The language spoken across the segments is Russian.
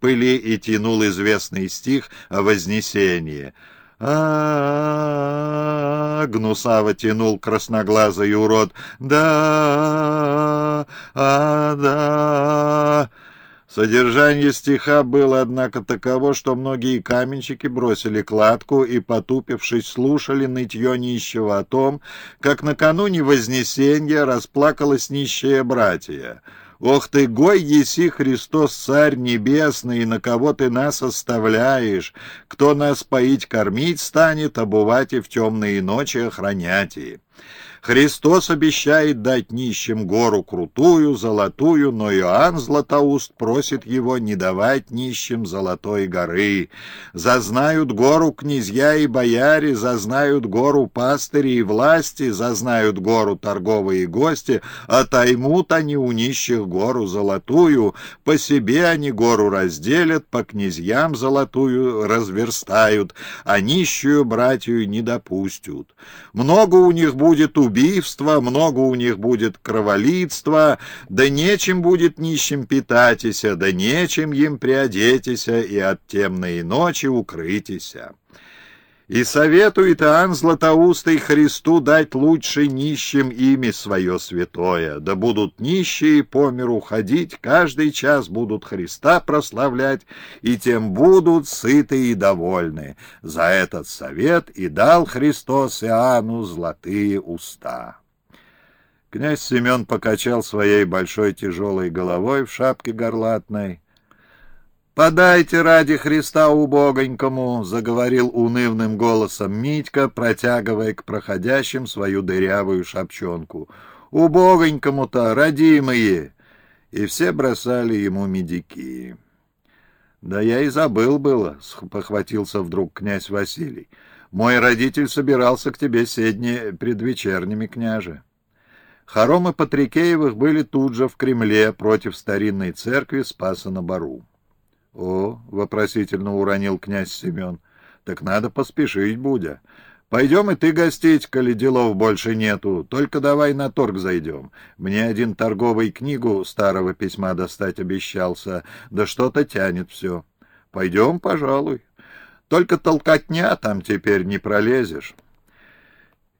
пыли и тянул известный стих о Вознесении. а, гнусаво тянул красноглазый урод. «Да, а, да...» Содержание стиха было, однако, таково, что многие каменщики бросили кладку и, потупившись, слушали нытье нищего о том, как накануне Вознесения расплакалось нищее братья. «Ох ты, гой еси, Христос, Царь Небесный, на кого ты нас оставляешь? Кто нас поить, кормить станет, обувать и в темные ночи охранять?» Христос обещает дать нищим гору крутую, золотую, но Иоанн Златоуст просит его не давать нищим золотой горы. Зазнают гору князья и бояре, зазнают гору пастыри и власти, зазнают гору торговые гости, отоймут они у нищих гору золотую, по себе они гору разделят, по князьям золотую разверстают, а нищую братью не допустят. Много у них будет у убийства, много у них будет кроволитства, да нечем будет нищим питатися, да нечем им приодетися и от темной ночи укрытися. И советует Иоанн Златоустый Христу дать лучше нищим имя свое святое, да будут нищие по миру ходить, каждый час будут Христа прославлять, и тем будут сыты и довольны. За этот совет и дал Христос Иоанну золотые уста. Князь Семен покачал своей большой тяжелой головой в шапке горлатной, «Подайте ради Христа убогонькому!» — заговорил унывным голосом Митька, протягивая к проходящим свою дырявую шапчонку. «Убогонькому-то, родимые!» И все бросали ему медики. «Да я и забыл было», — похватился вдруг князь Василий. «Мой родитель собирался к тебе седни предвечерними, княже». Хоромы Патрикеевых были тут же в Кремле против старинной церкви Спаса на Бару. — О, — вопросительно уронил князь Семен, — так надо поспешить, Будя. Пойдем и ты гостить, коли делов больше нету. Только давай на торг зайдем. Мне один торговый книгу старого письма достать обещался, да что-то тянет все. Пойдем, пожалуй. Только толкотня там теперь не пролезешь».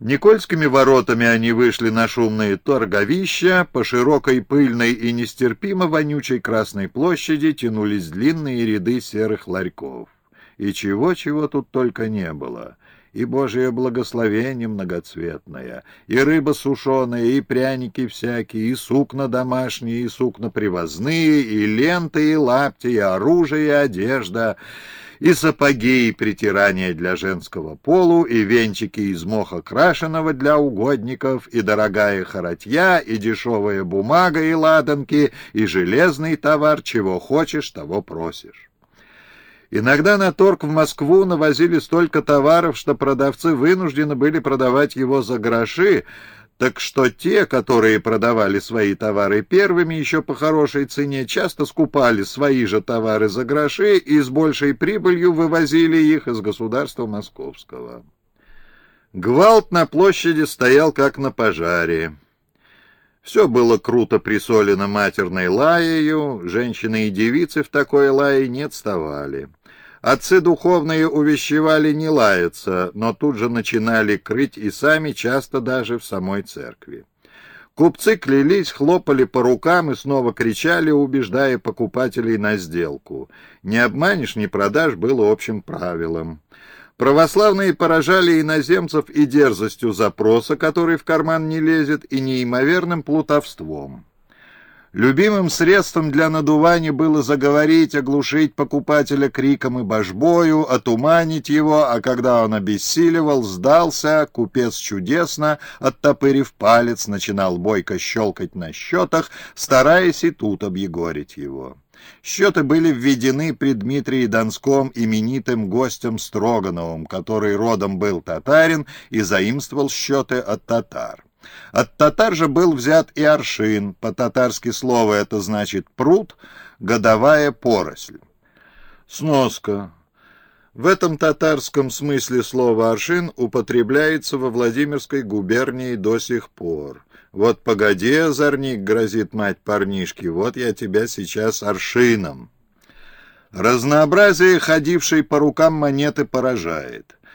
Никольскими воротами они вышли на шумные торговища, по широкой пыльной и нестерпимо вонючей Красной площади тянулись длинные ряды серых ларьков. И чего-чего тут только не было. И Божие благословение многоцветное, и рыба сушеная, и пряники всякие, и сукна домашние, и сукна привозные, и ленты, и лапти, и оружие, и одежда — и сапоги, и притирания для женского полу, и венчики из моха крашеного для угодников, и дорогая хоротья, и дешевая бумага, и ладанки, и железный товар, чего хочешь, того просишь. Иногда на торг в Москву навозили столько товаров, что продавцы вынуждены были продавать его за гроши, так что те, которые продавали свои товары первыми еще по хорошей цене, часто скупали свои же товары за гроши и с большей прибылью вывозили их из государства московского. Гвалт на площади стоял как на пожаре. Все было круто присолено матерной лаею, женщины и девицы в такой лае не отставали. Отцы духовные увещевали не лаяться, но тут же начинали крыть и сами, часто даже в самой церкви. Купцы клялись, хлопали по рукам и снова кричали, убеждая покупателей на сделку. «Не обманешь, не продашь» было общим правилом. Православные поражали иноземцев и дерзостью запроса, который в карман не лезет, и неимоверным плутовством. Любимым средством для надувания было заговорить, оглушить покупателя криком и божбою, отуманить его, а когда он обессиливал, сдался, купец чудесно, оттопырив палец, начинал бойко щелкать на счетах, стараясь и тут объегорить его. Счеты были введены при Дмитрии Донском именитым гостем Строгановым, который родом был татарин и заимствовал счеты от татар. От татар же был взят и аршин, по-татарски слово это значит пруд, годовая поросль. Сноска. В этом татарском смысле слово «аршин» употребляется во Владимирской губернии до сих пор. «Вот погоди, озорник», — грозит мать парнишки, — «вот я тебя сейчас аршином». Разнообразие ходившей по рукам монеты поражает.